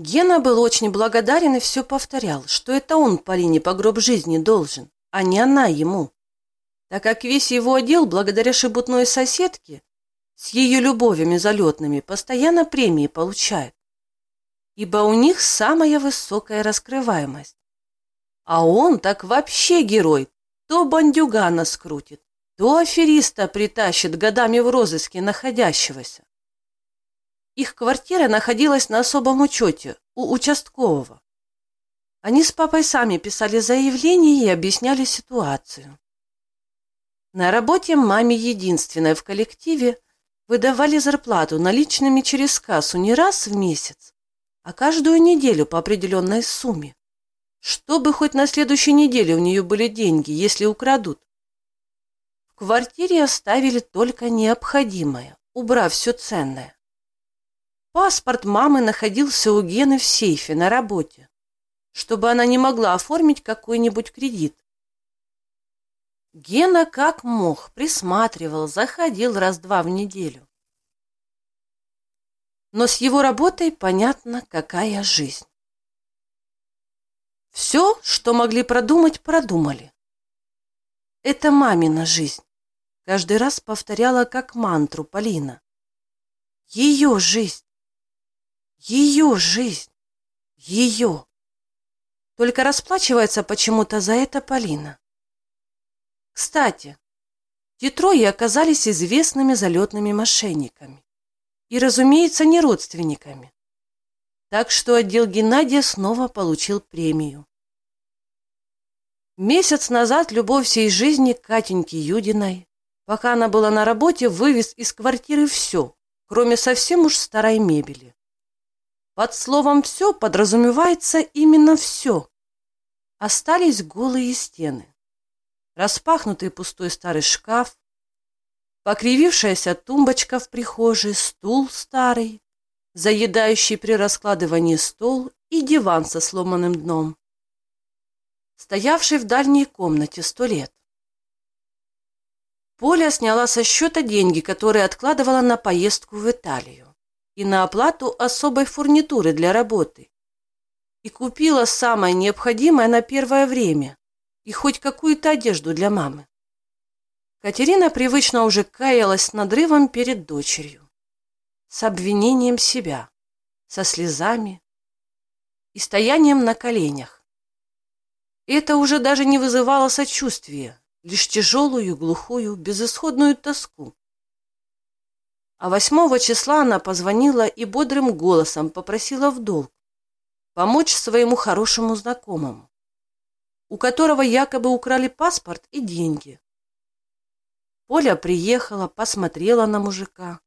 Гена был очень благодарен и все повторял, что это он Полине по гроб жизни должен, а не она ему. Так как весь его отдел, благодаря шебутной соседке, с ее любовями залетными, постоянно премии получает. Ибо у них самая высокая раскрываемость. А он так вообще герой, то бандюгана скрутит, то афериста притащит годами в розыске находящегося. Их квартира находилась на особом учете у участкового. Они с папой сами писали заявление и объясняли ситуацию. На работе маме единственной в коллективе выдавали зарплату наличными через кассу не раз в месяц, а каждую неделю по определенной сумме. Чтобы хоть на следующей неделе у нее были деньги, если украдут. В квартире оставили только необходимое, убрав все ценное. Паспорт мамы находился у Гены в сейфе на работе, чтобы она не могла оформить какой-нибудь кредит. Гена как мог присматривал, заходил раз-два в неделю. Но с его работой понятно, какая жизнь. Все, что могли продумать, продумали. Это мамина жизнь. Каждый раз повторяла как мантру Полина. Ее жизнь. Ее жизнь. Ее. Только расплачивается почему-то за это Полина. Кстати, те трое оказались известными залетными мошенниками. И, разумеется, не родственниками. Так что отдел Геннадия снова получил премию. Месяц назад любовь всей жизни Катеньки Юдиной, пока она была на работе, вывез из квартиры все, кроме совсем уж старой мебели. Под словом «все» подразумевается именно все. Остались голые стены, распахнутый пустой старый шкаф, покривившаяся тумбочка в прихожей, стул старый, заедающий при раскладывании стол и диван со сломанным дном, стоявший в дальней комнате сто лет. Поля сняла со счета деньги, которые откладывала на поездку в Италию и на оплату особой фурнитуры для работы. И купила самое необходимое на первое время и хоть какую-то одежду для мамы. Катерина привычно уже каялась надрывом перед дочерью, с обвинением себя, со слезами и стоянием на коленях. Это уже даже не вызывало сочувствия, лишь тяжелую, глухую, безысходную тоску. А восьмого числа она позвонила и бодрым голосом попросила в долг помочь своему хорошему знакомому, у которого якобы украли паспорт и деньги. Поля приехала, посмотрела на мужика,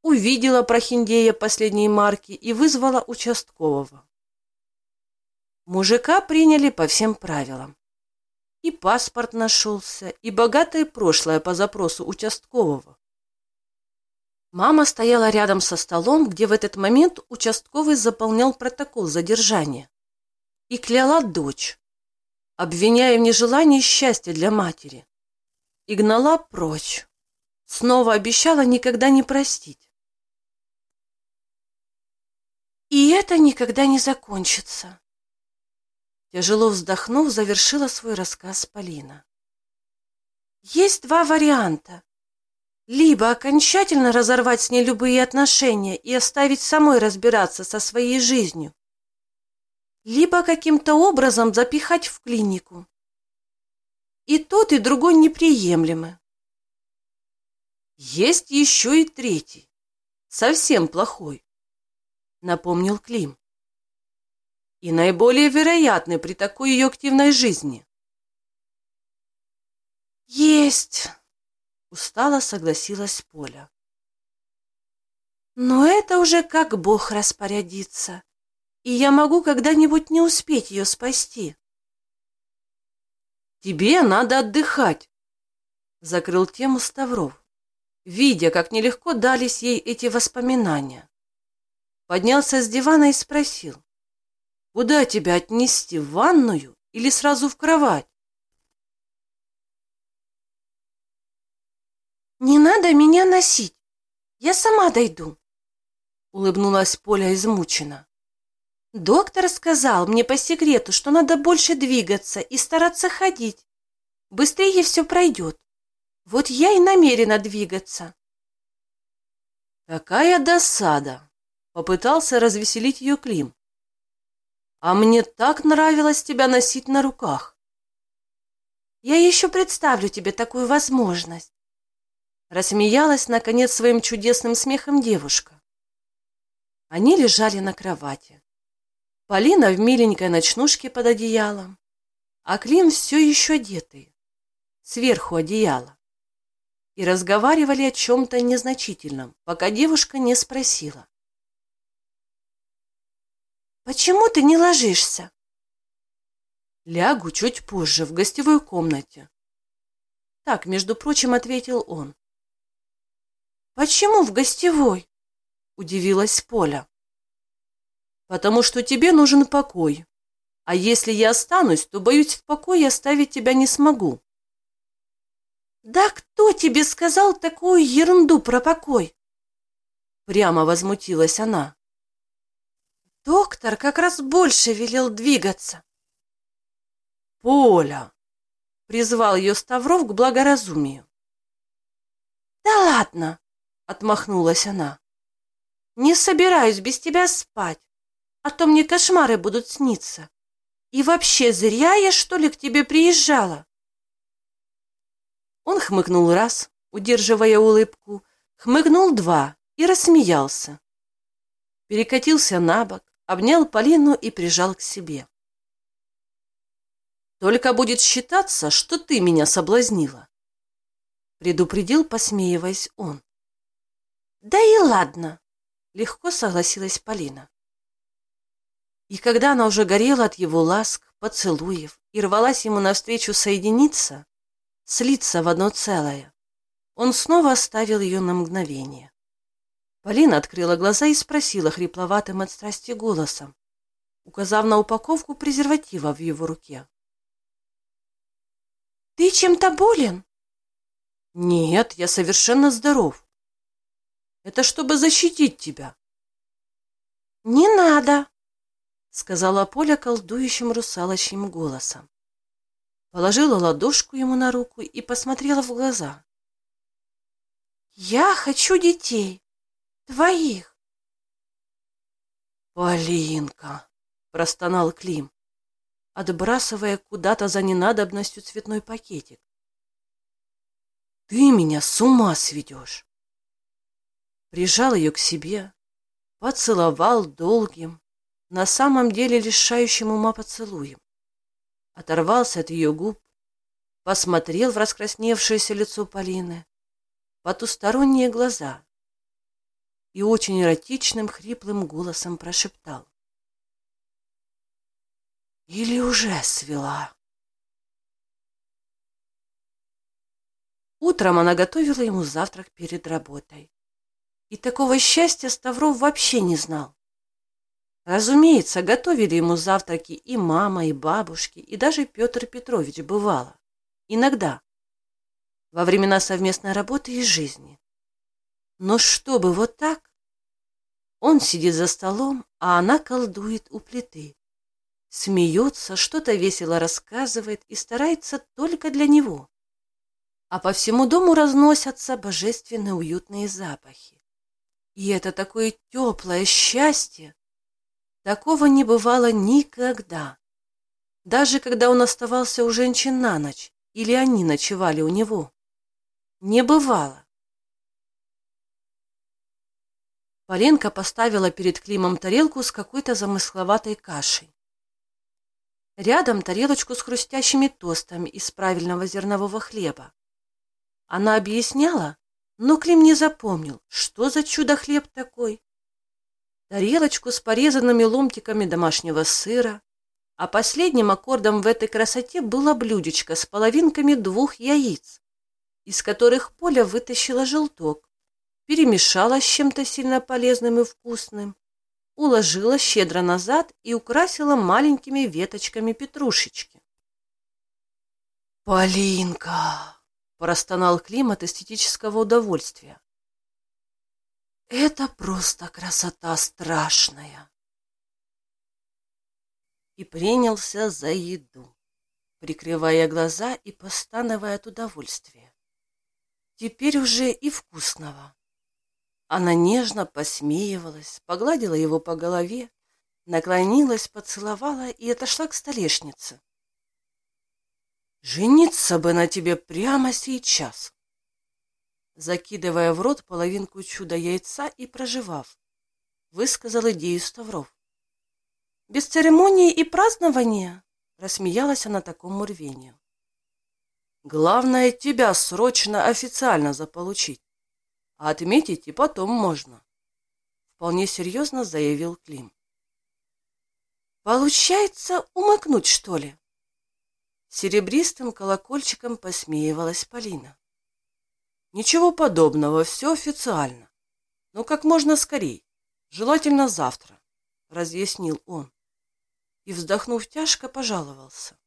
увидела прохиндея последней марки и вызвала участкового. Мужика приняли по всем правилам. И паспорт нашелся, и богатое прошлое по запросу участкового. Мама стояла рядом со столом, где в этот момент участковый заполнял протокол задержания. И кляла дочь, обвиняя в нежелании счастья для матери. И гнала прочь. Снова обещала никогда не простить. И это никогда не закончится. Тяжело вздохнув, завершила свой рассказ Полина. Есть два варианта. Либо окончательно разорвать с ней любые отношения и оставить самой разбираться со своей жизнью, либо каким-то образом запихать в клинику. И тот, и другой неприемлемы. Есть еще и третий, совсем плохой, напомнил Клим. И наиболее вероятный при такой ее активной жизни. Есть, Устало согласилась Поля. Но это уже как Бог распорядится, и я могу когда-нибудь не успеть ее спасти. Тебе надо отдыхать, закрыл тему Ставров, видя, как нелегко дались ей эти воспоминания. Поднялся с дивана и спросил, куда тебя отнести, в ванную или сразу в кровать? «Не надо меня носить. Я сама дойду», — улыбнулась Поля измучена. Доктор сказал мне по секрету, что надо больше двигаться и стараться ходить. Быстрее все пройдет. Вот я и намерена двигаться. Какая досада! Попытался развеселить ее Клим. А мне так нравилось тебя носить на руках. Я еще представлю тебе такую возможность. Рассмеялась, наконец, своим чудесным смехом девушка. Они лежали на кровати. Полина в миленькой ночнушке под одеялом, а Клим все еще одетый, сверху одеяла. И разговаривали о чем-то незначительном, пока девушка не спросила. «Почему ты не ложишься?» «Лягу чуть позже, в гостевой комнате». Так, между прочим, ответил он. «Почему в гостевой?» — удивилась Поля потому что тебе нужен покой. А если я останусь, то, боюсь, в покое оставить тебя не смогу. Да кто тебе сказал такую ерунду про покой? Прямо возмутилась она. Доктор как раз больше велел двигаться. Поля! Призвал ее Ставров к благоразумию. Да ладно! Отмахнулась она. Не собираюсь без тебя спать а то мне кошмары будут сниться. И вообще зря я, что ли, к тебе приезжала?» Он хмыкнул раз, удерживая улыбку, хмыкнул два и рассмеялся. Перекатился на бок, обнял Полину и прижал к себе. «Только будет считаться, что ты меня соблазнила», — предупредил, посмеиваясь он. «Да и ладно», — легко согласилась Полина. И когда она уже горела от его ласк, поцелуев и рвалась ему навстречу соединиться, слиться в одно целое, он снова оставил ее на мгновение. Полина открыла глаза и спросила хрипловатым от страсти голосом, указав на упаковку презерватива в его руке. «Ты чем-то болен?» «Нет, я совершенно здоров. Это чтобы защитить тебя». «Не надо!» сказала Поля колдующим русалочьим голосом. Положила ладошку ему на руку и посмотрела в глаза. «Я хочу детей. Твоих». «Полинка!» — простонал Клим, отбрасывая куда-то за ненадобностью цветной пакетик. «Ты меня с ума сведешь!» Прижал ее к себе, поцеловал долгим, на самом деле лишающим ума поцелуем. Оторвался от ее губ, посмотрел в раскрасневшееся лицо Полины, потусторонние глаза и очень эротичным хриплым голосом прошептал. «Или уже свела?» Утром она готовила ему завтрак перед работой. И такого счастья Ставров вообще не знал. Разумеется, готовили ему завтраки и мама, и бабушки, и даже Петр Петрович бывало. Иногда. Во времена совместной работы и жизни. Но чтобы вот так? Он сидит за столом, а она колдует у плиты. Смеется, что-то весело рассказывает и старается только для него. А по всему дому разносятся божественно уютные запахи. И это такое теплое счастье, Такого не бывало никогда. Даже когда он оставался у женщин на ночь, или они ночевали у него. Не бывало. Поленка поставила перед Климом тарелку с какой-то замысловатой кашей. Рядом тарелочку с хрустящими тостами из правильного зернового хлеба. Она объясняла, но Клим не запомнил, что за чудо-хлеб такой тарелочку с порезанными ломтиками домашнего сыра, а последним аккордом в этой красоте было блюдечко с половинками двух яиц, из которых Поля вытащила желток, перемешала с чем-то сильно полезным и вкусным, уложила щедро назад и украсила маленькими веточками петрушечки. «Полинка!» — простонал Клим от эстетического удовольствия. Это просто красота страшная. и принялся за еду, прикрывая глаза и постановая от удовольствия. Теперь уже и вкусного. Она нежно посмеивалась, погладила его по голове, наклонилась, поцеловала и отошла к столешнице. «Жениться бы на тебе прямо сейчас!» Закидывая в рот половинку чуда яйца и проживав, высказал идею Ставров. «Без церемонии и празднования?» — рассмеялась она такому рвению. «Главное, тебя срочно официально заполучить, а отметить и потом можно», — вполне серьезно заявил Клим. «Получается, умыкнуть, что ли?» Серебристым колокольчиком посмеивалась Полина. «Ничего подобного, все официально. Но как можно скорей, желательно завтра», — разъяснил он. И, вздохнув тяжко, пожаловался.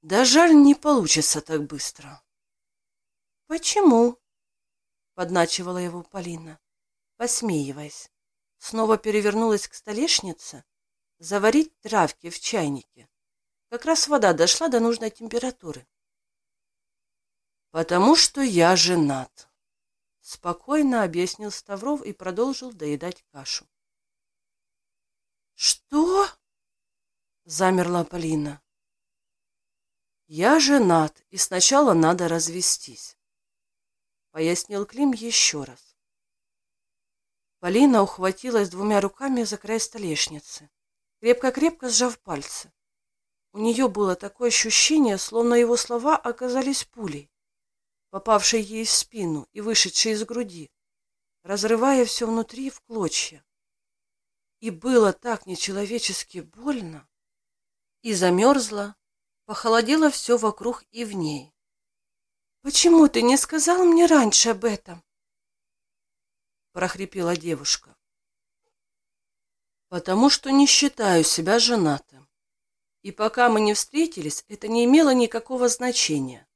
«Да жаль, не получится так быстро». «Почему?» — подначивала его Полина, посмеиваясь. Снова перевернулась к столешнице, заварить травки в чайнике. Как раз вода дошла до нужной температуры. «Потому что я женат», — спокойно объяснил Ставров и продолжил доедать кашу. «Что?» — замерла Полина. «Я женат, и сначала надо развестись», — пояснил Клим еще раз. Полина ухватилась двумя руками за край столешницы крепко-крепко сжав пальцы. У нее было такое ощущение, словно его слова оказались пулей, попавшей ей в спину и вышедшей из груди, разрывая все внутри в клочья. И было так нечеловечески больно. И замерзло, похолодело все вокруг и в ней. «Почему ты не сказал мне раньше об этом?» прохрипела девушка потому что не считаю себя женатым. И пока мы не встретились, это не имело никакого значения.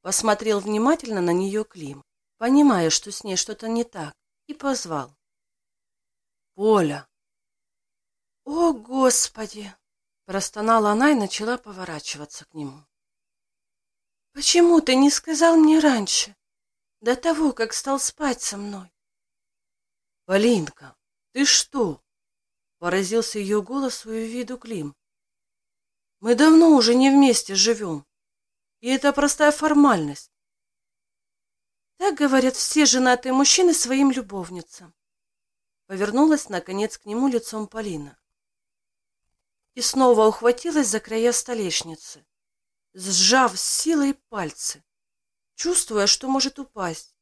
Посмотрел внимательно на нее Клим, понимая, что с ней что-то не так, и позвал. «Поля!» «О, Господи!» – простонала она и начала поворачиваться к нему. «Почему ты не сказал мне раньше, до того, как стал спать со мной?» «Полинка, ты что?» Поразился ее голосу и виду Клим. Мы давно уже не вместе живем. И это простая формальность. Так говорят все женатые мужчины своим любовницам. Повернулась, наконец, к нему лицом Полина. И снова ухватилась за края столешницы, сжав с силой пальцы, чувствуя, что может упасть.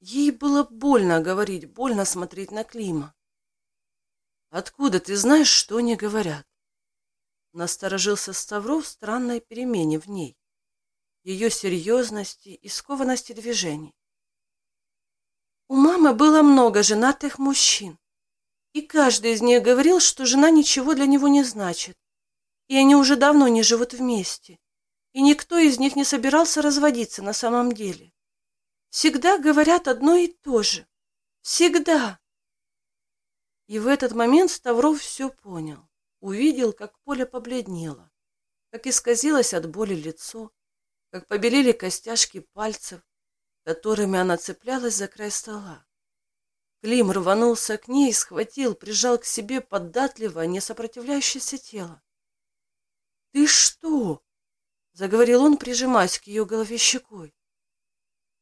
Ей было больно говорить, больно смотреть на Клима. Откуда ты знаешь, что они говорят? Насторожился Ставров в странной перемене в ней, ее серьезности и скованности движений. У мамы было много женатых мужчин, и каждый из них говорил, что жена ничего для него не значит, и они уже давно не живут вместе, и никто из них не собирался разводиться на самом деле. Всегда говорят одно и то же. Всегда. И в этот момент Ставров все понял. Увидел, как поле побледнело, как исказилось от боли лицо, как побелели костяшки пальцев, которыми она цеплялась за край стола. Клим рванулся к ней, схватил, прижал к себе податливое, не сопротивляющееся тело. «Ты что?» — заговорил он, прижимаясь к ее голове щекой.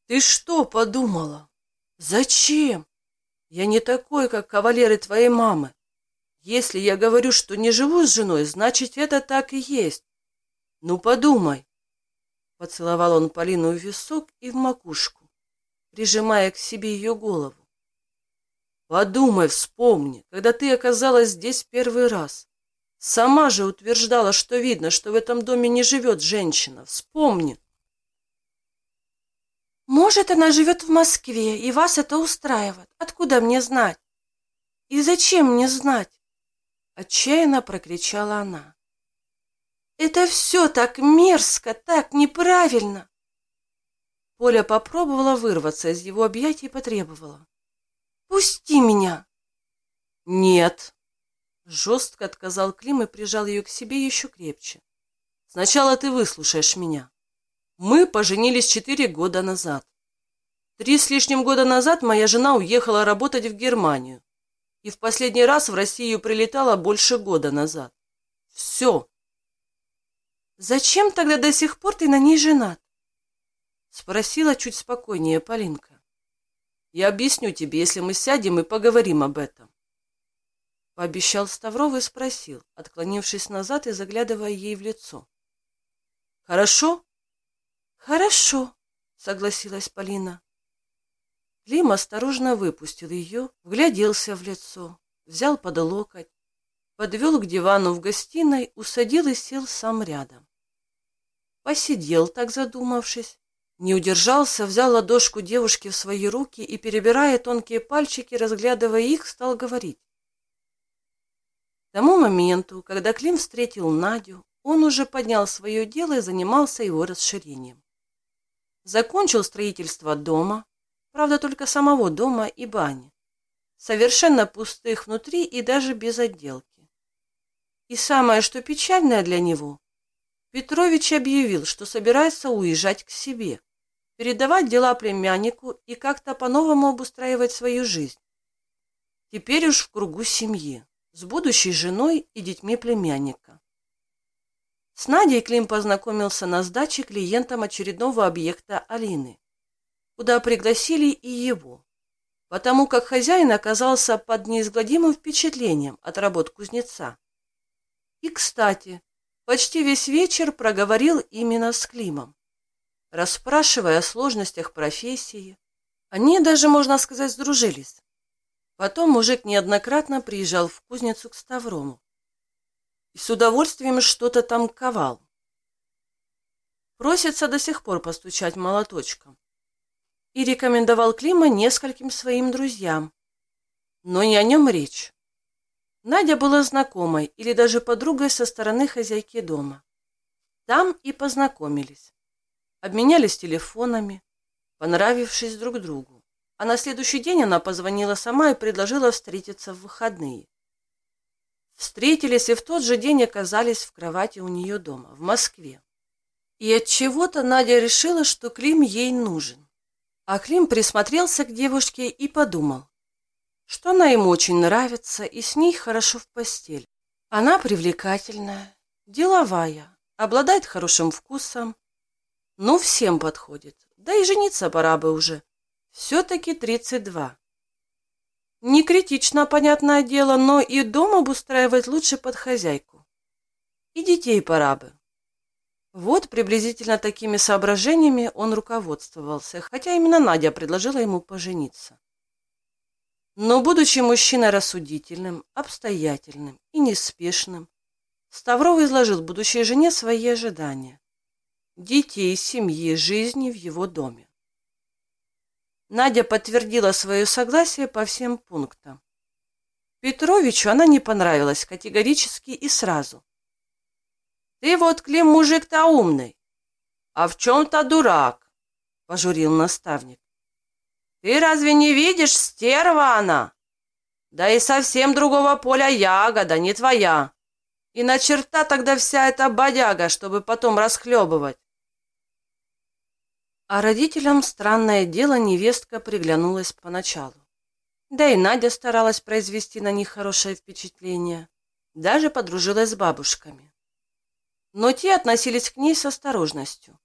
«Ты что подумала? Зачем? Я не такой, как кавалеры твоей мамы. Если я говорю, что не живу с женой, значит, это так и есть. Ну, подумай. Поцеловал он Полину в висок и в макушку, прижимая к себе ее голову. Подумай, вспомни, когда ты оказалась здесь первый раз. Сама же утверждала, что видно, что в этом доме не живет женщина. Вспомни. Может, она живет в Москве, и вас это устраивает. Откуда мне знать? И зачем мне знать? Отчаянно прокричала она. Это все так мерзко, так неправильно. Поля попробовала вырваться из его объятий и потребовала. «Пусти меня!» «Нет!» — Жестко отказал Клим и прижал ее к себе еще крепче. Сначала ты выслушаешь меня. Мы поженились четыре года назад. Три с лишним года назад моя жена уехала работать в Германию. И в последний раз в Россию прилетала больше года назад. Все. Зачем тогда до сих пор ты на ней женат? Спросила чуть спокойнее Полинка. Я объясню тебе, если мы сядем и поговорим об этом. Пообещал Ставров и спросил, отклонившись назад и заглядывая ей в лицо. «Хорошо?» «Хорошо», — согласилась Полина. Клим осторожно выпустил ее, вгляделся в лицо, взял под локоть, подвел к дивану в гостиной, усадил и сел сам рядом. Посидел так задумавшись, не удержался, взял ладошку девушки в свои руки и, перебирая тонкие пальчики, разглядывая их, стал говорить тому моменту, когда Клим встретил Надю, он уже поднял свое дело и занимался его расширением. Закончил строительство дома, правда только самого дома и бани, совершенно пустых внутри и даже без отделки. И самое, что печальное для него, Петрович объявил, что собирается уезжать к себе, передавать дела племяннику и как-то по-новому обустраивать свою жизнь. Теперь уж в кругу семьи с будущей женой и детьми племянника. С Надей Клим познакомился на сдаче клиентом очередного объекта Алины, куда пригласили и его, потому как хозяин оказался под неизгладимым впечатлением от работ кузнеца. И, кстати, почти весь вечер проговорил именно с Климом, расспрашивая о сложностях профессии. Они даже, можно сказать, сдружились. Потом мужик неоднократно приезжал в кузницу к Ставрому и с удовольствием что-то там ковал. Просится до сих пор постучать молоточком. И рекомендовал Клима нескольким своим друзьям. Но не о нем речь. Надя была знакомой или даже подругой со стороны хозяйки дома. Там и познакомились. Обменялись телефонами, понравившись друг другу. А на следующий день она позвонила сама и предложила встретиться в выходные. Встретились и в тот же день оказались в кровати у нее дома, в Москве. И от чего-то Надя решила, что Клим ей нужен. А Клим присмотрелся к девушке и подумал, что она ему очень нравится и с ней хорошо в постель. Она привлекательная, деловая, обладает хорошим вкусом. Ну, всем подходит. Да и жениться пора бы уже. Все-таки 32. Не критично, понятное дело, но и дом обустраивать лучше под хозяйку. И детей пора бы. Вот приблизительно такими соображениями он руководствовался, хотя именно Надя предложила ему пожениться. Но, будучи мужчиной рассудительным, обстоятельным и неспешным, Ставров изложил будущей жене свои ожидания. Детей, семьи, жизни в его доме. Надя подтвердила свое согласие по всем пунктам. Петровичу она не понравилась категорически и сразу. «Ты вот, Клим, мужик-то умный, а в чем-то дурак», — пожурил наставник. «Ты разве не видишь, стерва она? Да и совсем другого поля ягода, не твоя. И на черта тогда вся эта бодяга, чтобы потом расхлебывать. А родителям странное дело невестка приглянулась поначалу. Да и Надя старалась произвести на них хорошее впечатление. Даже подружилась с бабушками. Но те относились к ней с осторожностью.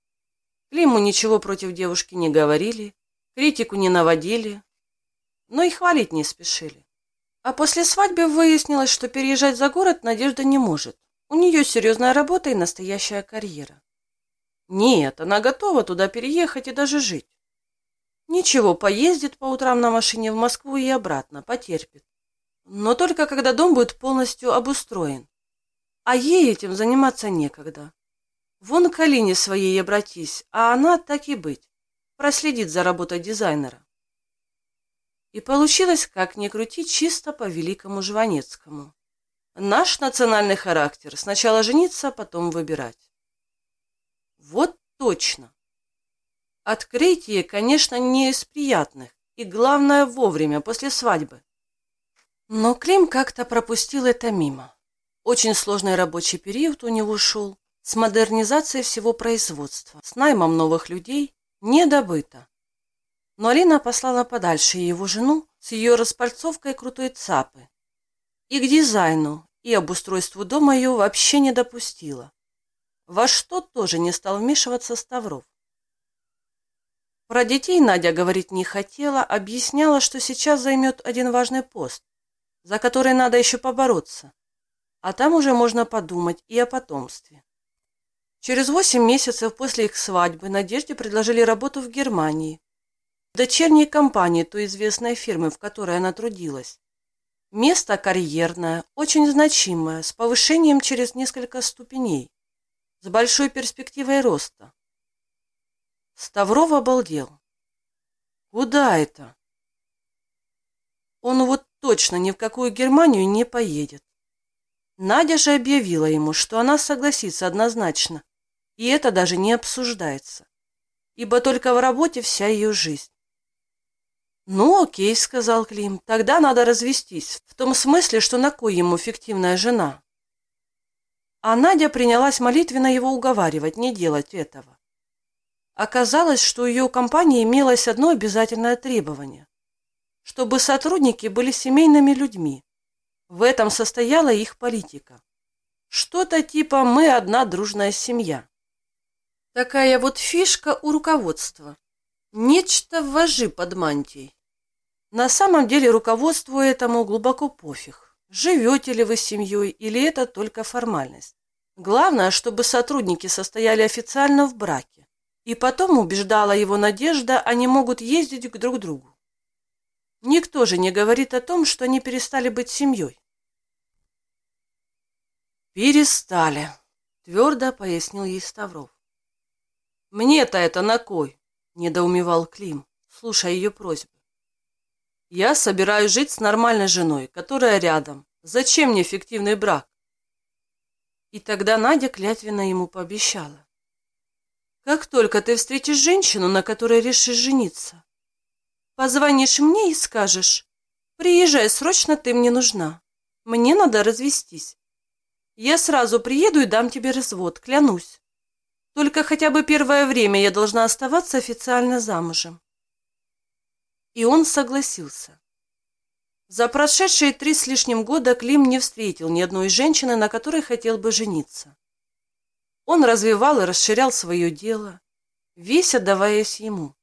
Климу ничего против девушки не говорили, критику не наводили, но и хвалить не спешили. А после свадьбы выяснилось, что переезжать за город Надежда не может. У нее серьезная работа и настоящая карьера. Нет, она готова туда переехать и даже жить. Ничего, поездит по утрам на машине в Москву и обратно, потерпит. Но только когда дом будет полностью обустроен. А ей этим заниматься некогда. Вон к Алине своей обратись, а она, так и быть, проследит за работой дизайнера. И получилось, как ни крути, чисто по великому Жванецкому. Наш национальный характер – сначала жениться, потом выбирать. Вот точно. Открытие, конечно, не из приятных, и главное вовремя, после свадьбы. Но Клим как-то пропустил это мимо. Очень сложный рабочий период у него шел, с модернизацией всего производства, с наймом новых людей, не добыто. Но Алина послала подальше его жену с ее распальцовкой крутой цапы. И к дизайну, и обустройству дома ее вообще не допустила. Во что тоже не стал вмешиваться Ставров. Про детей Надя говорить не хотела, объясняла, что сейчас займет один важный пост, за который надо еще побороться, а там уже можно подумать и о потомстве. Через восемь месяцев после их свадьбы Надежде предложили работу в Германии, в дочерней компании той известной фирмы, в которой она трудилась. Место карьерное, очень значимое, с повышением через несколько ступеней, с большой перспективой роста. Ставров обалдел. Куда это? Он вот точно ни в какую Германию не поедет. Надя же объявила ему, что она согласится однозначно, и это даже не обсуждается, ибо только в работе вся ее жизнь. «Ну, окей», — сказал Клим, — «тогда надо развестись, в том смысле, что на кой ему фиктивная жена?» А Надя принялась молитвенно его уговаривать не делать этого. Оказалось, что у ее компании имелось одно обязательное требование – чтобы сотрудники были семейными людьми. В этом состояла их политика. Что-то типа «мы одна дружная семья». Такая вот фишка у руководства. Нечто вожи под мантией. На самом деле руководству этому глубоко пофиг. Живете ли вы семьей или это только формальность. Главное, чтобы сотрудники состояли официально в браке. И потом убеждала его Надежда, они могут ездить к друг другу. Никто же не говорит о том, что они перестали быть семьей. «Перестали», — твердо пояснил ей Ставров. «Мне-то это на кой?» — недоумевал Клим, слушая ее просьбы. «Я собираюсь жить с нормальной женой, которая рядом. Зачем мне фиктивный брак?» И тогда Надя клятвенно ему пообещала. «Как только ты встретишь женщину, на которой решишь жениться, позвонишь мне и скажешь, приезжай срочно, ты мне нужна. Мне надо развестись. Я сразу приеду и дам тебе развод, клянусь. Только хотя бы первое время я должна оставаться официально замужем. И он согласился. За прошедшие три с лишним года Клим не встретил ни одной женщины, на которой хотел бы жениться. Он развивал и расширял свое дело, весь отдаваясь ему.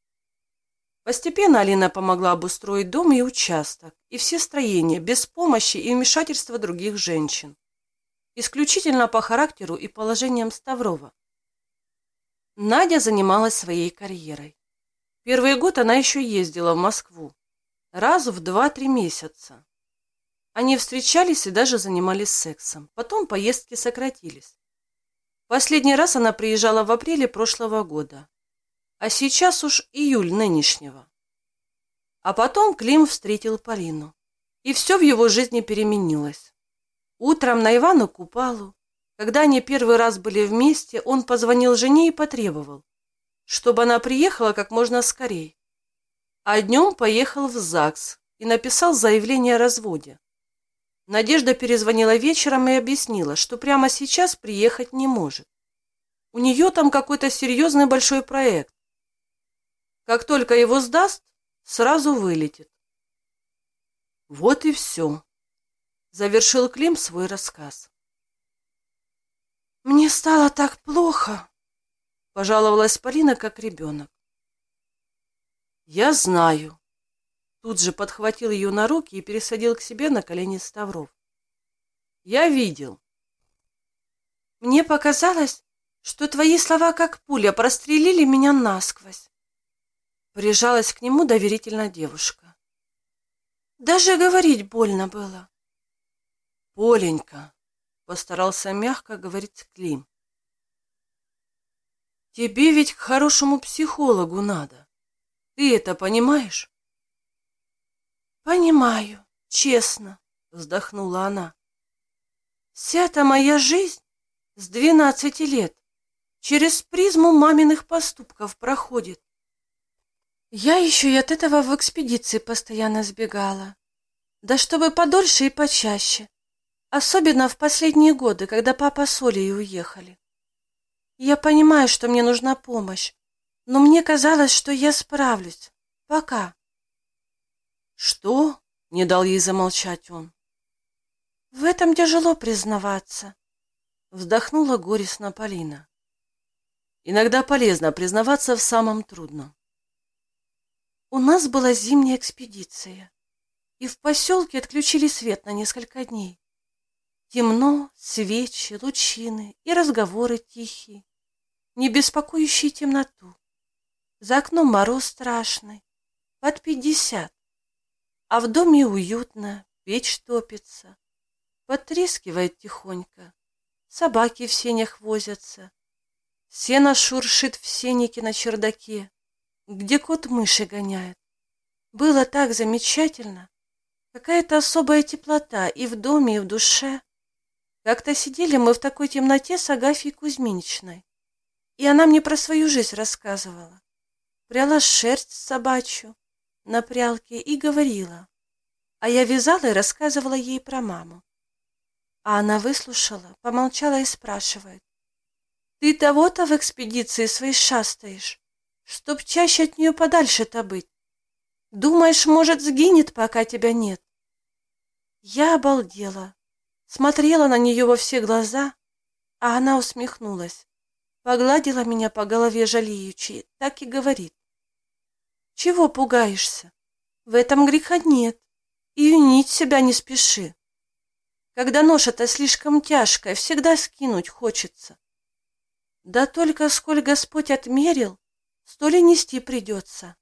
Постепенно Алина помогла обустроить дом и участок, и все строения, без помощи и вмешательства других женщин. Исключительно по характеру и положениям Ставрова. Надя занималась своей карьерой. Первый год она еще ездила в Москву. Раз в два-три месяца. Они встречались и даже занимались сексом. Потом поездки сократились. Последний раз она приезжала в апреле прошлого года. А сейчас уж июль нынешнего. А потом Клим встретил Полину. И все в его жизни переменилось. Утром на Ивану Купалу когда они первый раз были вместе, он позвонил жене и потребовал, чтобы она приехала как можно скорее. А днем поехал в ЗАГС и написал заявление о разводе. Надежда перезвонила вечером и объяснила, что прямо сейчас приехать не может. У нее там какой-то серьезный большой проект. Как только его сдаст, сразу вылетит. Вот и все. Завершил Клим свой рассказ. «Мне стало так плохо», — пожаловалась Полина, как ребенок. «Я знаю». Тут же подхватил ее на руки и пересадил к себе на колени Ставров. «Я видел». «Мне показалось, что твои слова, как пуля, прострелили меня насквозь». Прижалась к нему доверительно девушка. «Даже говорить больно было». «Поленька», Постарался мягко говорить Клим. Тебе ведь к хорошему психологу надо. Ты это понимаешь? Понимаю, честно, вздохнула она. Вся-то моя жизнь с двенадцати лет через призму маминых поступков проходит. Я еще и от этого в экспедиции постоянно сбегала. Да чтобы подольше и почаще. Особенно в последние годы, когда папа с Олей уехали. Я понимаю, что мне нужна помощь, но мне казалось, что я справлюсь. Пока. Что? Не дал ей замолчать он. В этом тяжело признаваться. Вздохнула горестно Полина. Иногда полезно признаваться в самом трудном. У нас была зимняя экспедиция, и в поселке отключили свет на несколько дней. Темно, свечи, лучины и разговоры тихие, не беспокоящие темноту. За окном мороз страшный, под пятьдесят, а в доме уютно, печь топится, потрескивает тихонько. Собаки в сенях возятся. Сено шуршит в сеннике на чердаке, где кот мыши гоняет. Было так замечательно. Какая-то особая теплота и в доме, и в душе. Как-то сидели мы в такой темноте с Агафьей Кузьминичной. И она мне про свою жизнь рассказывала. Пряла шерсть собачью на прялке и говорила. А я вязала и рассказывала ей про маму. А она выслушала, помолчала и спрашивает. «Ты того-то в экспедиции своей шастаешь, чтоб чаще от нее подальше-то быть. Думаешь, может, сгинет, пока тебя нет?» Я обалдела, смотрела на нее во все глаза, а она усмехнулась, погладила меня по голове жалеючи, так и говорит. «Чего пугаешься? В этом греха нет, и винить себя не спеши. Когда ноша-то слишком тяжкая, всегда скинуть хочется. Да только сколь Господь отмерил, столь и нести придется.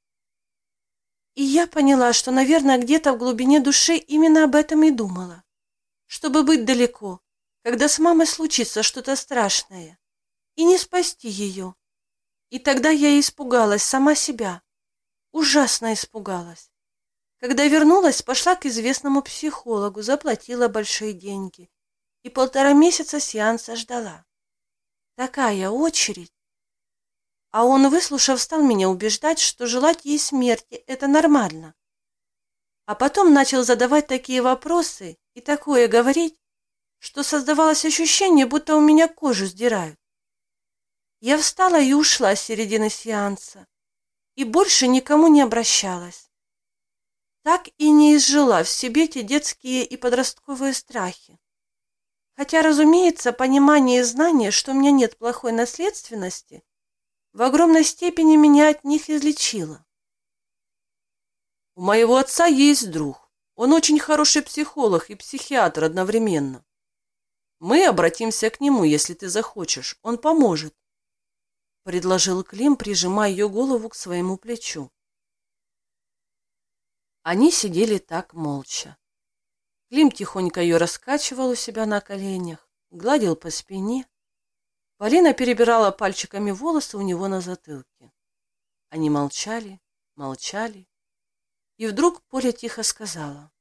И я поняла, что, наверное, где-то в глубине души именно об этом и думала. Чтобы быть далеко, когда с мамой случится что-то страшное, и не спасти ее. И тогда я испугалась сама себя, ужасно испугалась. Когда вернулась, пошла к известному психологу, заплатила большие деньги и полтора месяца сеанса ждала. Такая очередь. А он, выслушав, стал меня убеждать, что желать ей смерти – это нормально. А потом начал задавать такие вопросы и такое говорить, что создавалось ощущение, будто у меня кожу сдирают. Я встала и ушла с середины сеанса, и больше никому не обращалась так и не изжила в себе те детские и подростковые страхи. Хотя, разумеется, понимание и знание, что у меня нет плохой наследственности, в огромной степени меня от них излечило. У моего отца есть друг. Он очень хороший психолог и психиатр одновременно. Мы обратимся к нему, если ты захочешь. Он поможет. Предложил Клим, прижимая ее голову к своему плечу. Они сидели так молча. Клим тихонько ее раскачивал у себя на коленях, гладил по спине. Полина перебирала пальчиками волосы у него на затылке. Они молчали, молчали. И вдруг Поля тихо сказала.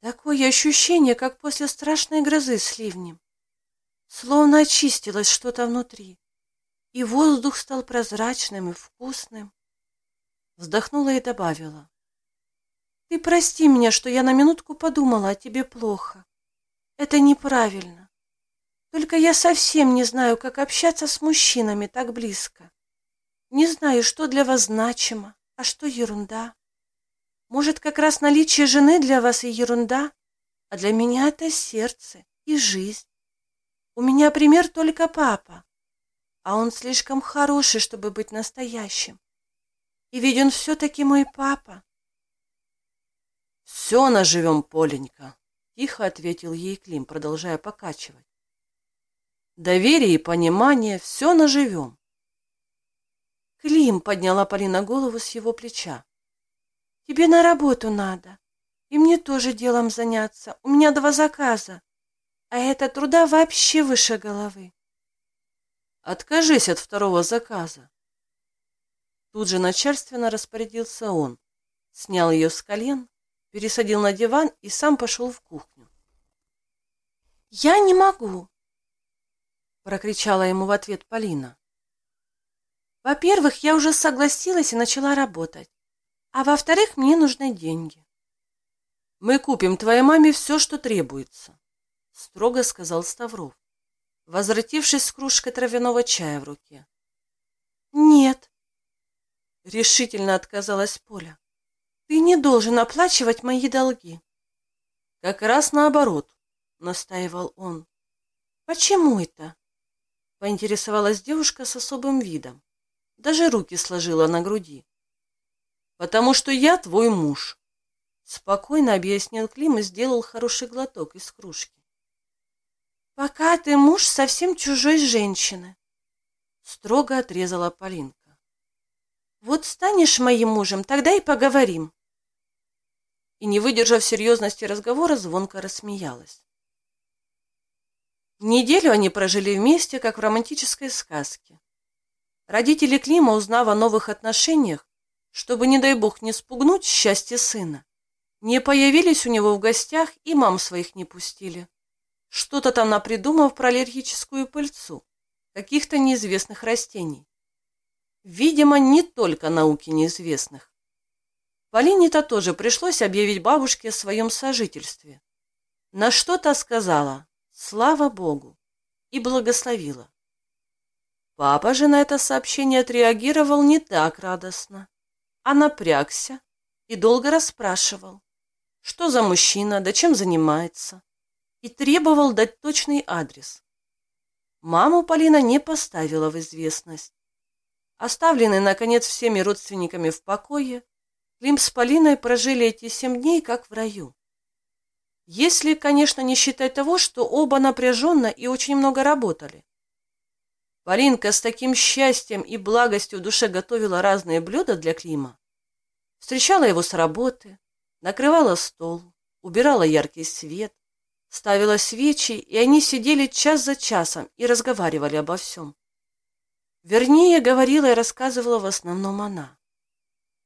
Такое ощущение, как после страшной грозы с ливнем. Словно очистилось что-то внутри, и воздух стал прозрачным и вкусным. Вздохнула и добавила. «Ты прости меня, что я на минутку подумала о тебе плохо. Это неправильно. Только я совсем не знаю, как общаться с мужчинами так близко. Не знаю, что для вас значимо, а что ерунда. Может, как раз наличие жены для вас и ерунда, а для меня это сердце и жизнь. У меня пример только папа, а он слишком хороший, чтобы быть настоящим. И ведь он все-таки мой папа. «Все наживем, Поленька», — тихо ответил ей Клим, продолжая покачивать. «Доверие и понимание, все наживем». Клим подняла Полина голову с его плеча. «Тебе на работу надо, и мне тоже делом заняться. У меня два заказа, а это труда вообще выше головы». «Откажись от второго заказа», Тут же начальственно распорядился он, снял ее с колен, пересадил на диван и сам пошел в кухню. «Я не могу!» — прокричала ему в ответ Полина. «Во-первых, я уже согласилась и начала работать, а во-вторых, мне нужны деньги. Мы купим твоей маме все, что требуется, строго сказал Ставров, возвратившись с кружкой травяного чая в руке. Нет, решительно отказалась Поля. Ты не должен оплачивать мои долги. Как раз наоборот, настаивал он. Почему это? Поинтересовалась девушка с особым видом. Даже руки сложила на груди. Потому что я твой муж. Спокойно объяснил Клим и сделал хороший глоток из кружки. «Пока ты муж совсем чужой женщины», — строго отрезала Полинка. «Вот станешь моим мужем, тогда и поговорим». И, не выдержав серьезности разговора, звонко рассмеялась. Неделю они прожили вместе, как в романтической сказке. Родители Клима, узнав о новых отношениях, чтобы, не дай бог, не спугнуть счастье сына, не появились у него в гостях и мам своих не пустили. Что-то там напридумав про аллергическую пыльцу, каких-то неизвестных растений. Видимо, не только науки неизвестных. Полине-то тоже пришлось объявить бабушке о своем сожительстве. На что-то сказала «Слава Богу!» и благословила. Папа же на это сообщение отреагировал не так радостно, а напрягся и долго расспрашивал что за мужчина, да чем занимается, и требовал дать точный адрес. Маму Полина не поставила в известность. Оставленные, наконец, всеми родственниками в покое, Клим с Полиной прожили эти семь дней, как в раю. Если, конечно, не считать того, что оба напряженно и очень много работали. Полинка с таким счастьем и благостью в душе готовила разные блюда для Клима. Встречала его с работы, накрывала стол, убирала яркий свет, ставила свечи, и они сидели час за часом и разговаривали обо всем. Вернее, говорила и рассказывала в основном она.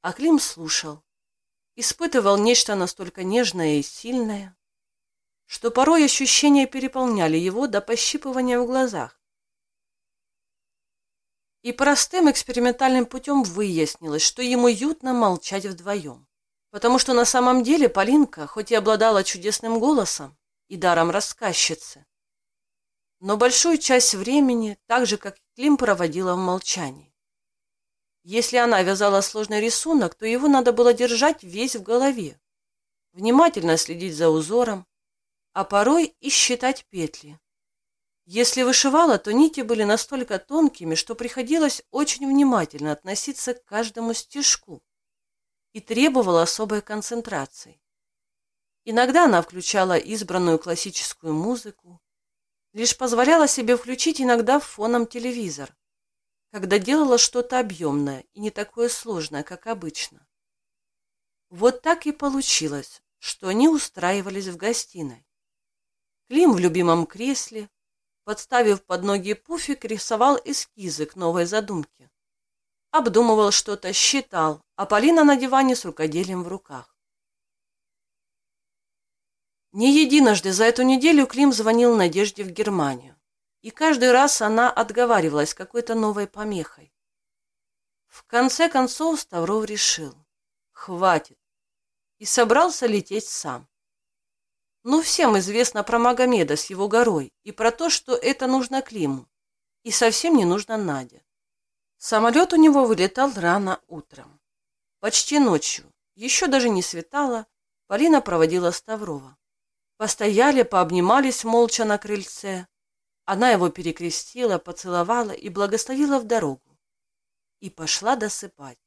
А Клим слушал, испытывал нечто настолько нежное и сильное, что порой ощущения переполняли его до пощипывания в глазах. И простым экспериментальным путем выяснилось, что ему уютно молчать вдвоем. Потому что на самом деле Полинка, хоть и обладала чудесным голосом и даром рассказчицы, но большую часть времени, так же, как и Клим, проводила в молчании. Если она вязала сложный рисунок, то его надо было держать весь в голове, внимательно следить за узором, а порой и считать петли. Если вышивала, то нити были настолько тонкими, что приходилось очень внимательно относиться к каждому стежку и требовала особой концентрации. Иногда она включала избранную классическую музыку, лишь позволяла себе включить иногда фоном телевизор, когда делала что-то объемное и не такое сложное, как обычно. Вот так и получилось, что они устраивались в гостиной. Клим в любимом кресле, подставив под ноги пуфик, рисовал эскизы к новой задумке обдумывал что-то, считал, а Полина на диване с рукоделием в руках. Не единожды за эту неделю Клим звонил Надежде в Германию, и каждый раз она отговаривалась какой-то новой помехой. В конце концов Ставров решил, хватит, и собрался лететь сам. Ну, всем известно про Магомеда с его горой и про то, что это нужно Климу, и совсем не нужно Наде. Самолет у него вылетал рано утром. Почти ночью, еще даже не светало, Полина проводила Ставрова. Постояли, пообнимались молча на крыльце. Она его перекрестила, поцеловала и благословила в дорогу. И пошла досыпать.